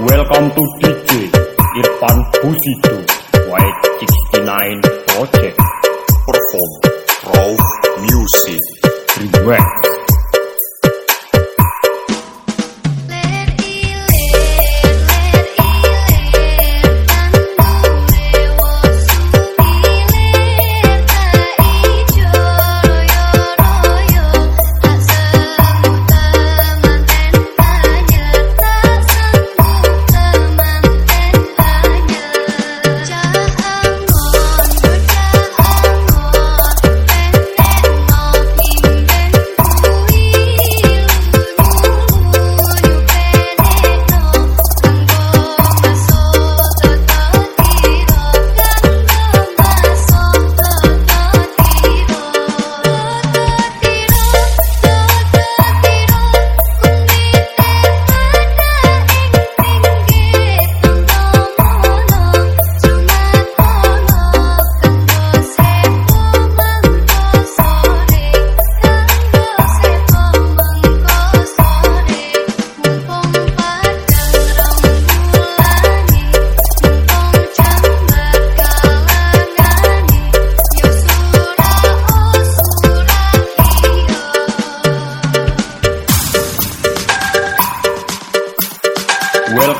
Welcome to DJ Irfan Busido White 69 Project perform raw music. Remix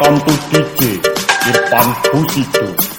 To DJ Irfan Busido